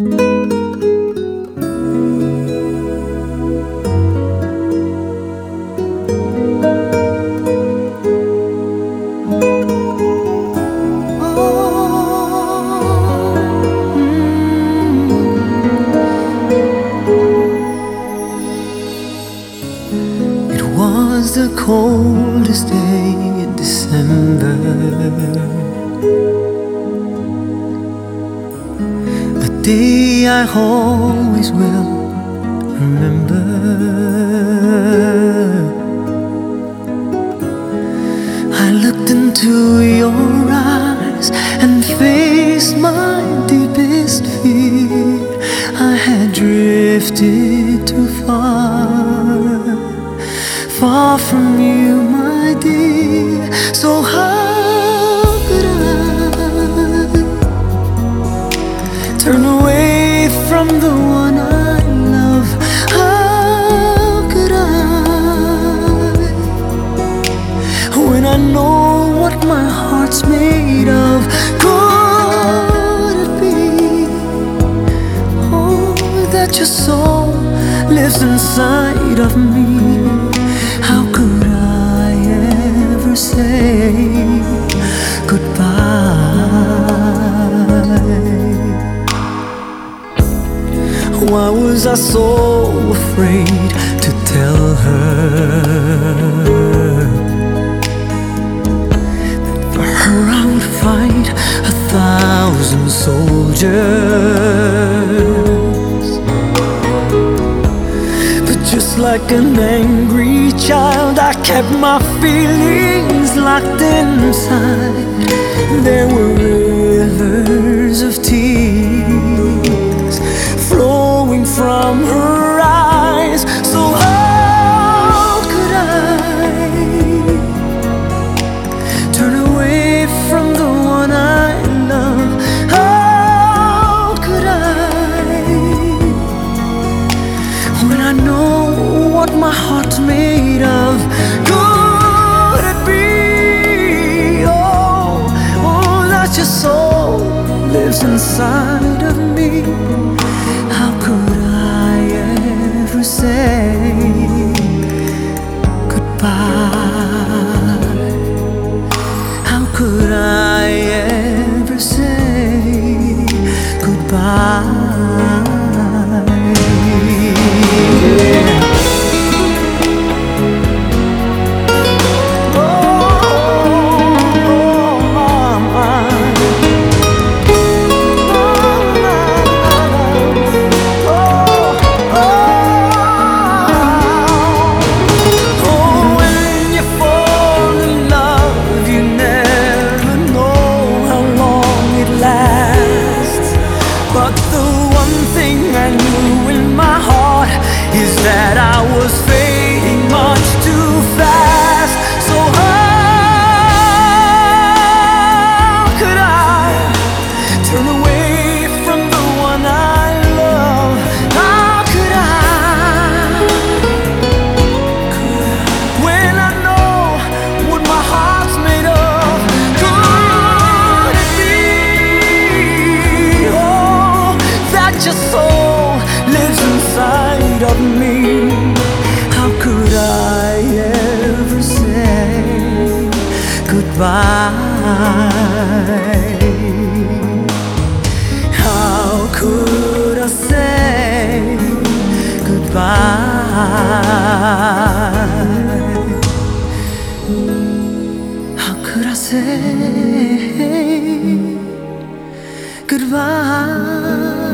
It was the coldest day in December. I always will remember. I looked into your eyes and faced my deepest fear. I had drifted too far, far from you, my dear. So how could I turn away from the one I love? How could I? when I know what my heart's made of. Could it be? Oh, that your soul lives inside of me. How could I ever say Why was I so afraid to tell her? That for her I would fight a thousand soldiers. But just like an angry child, I kept my feelings locked inside. There were rivers inside of me. How could I ever say goodbye? How could I inside of me. How could I ever say goodbye? How could I say goodbye? How could I say goodbye?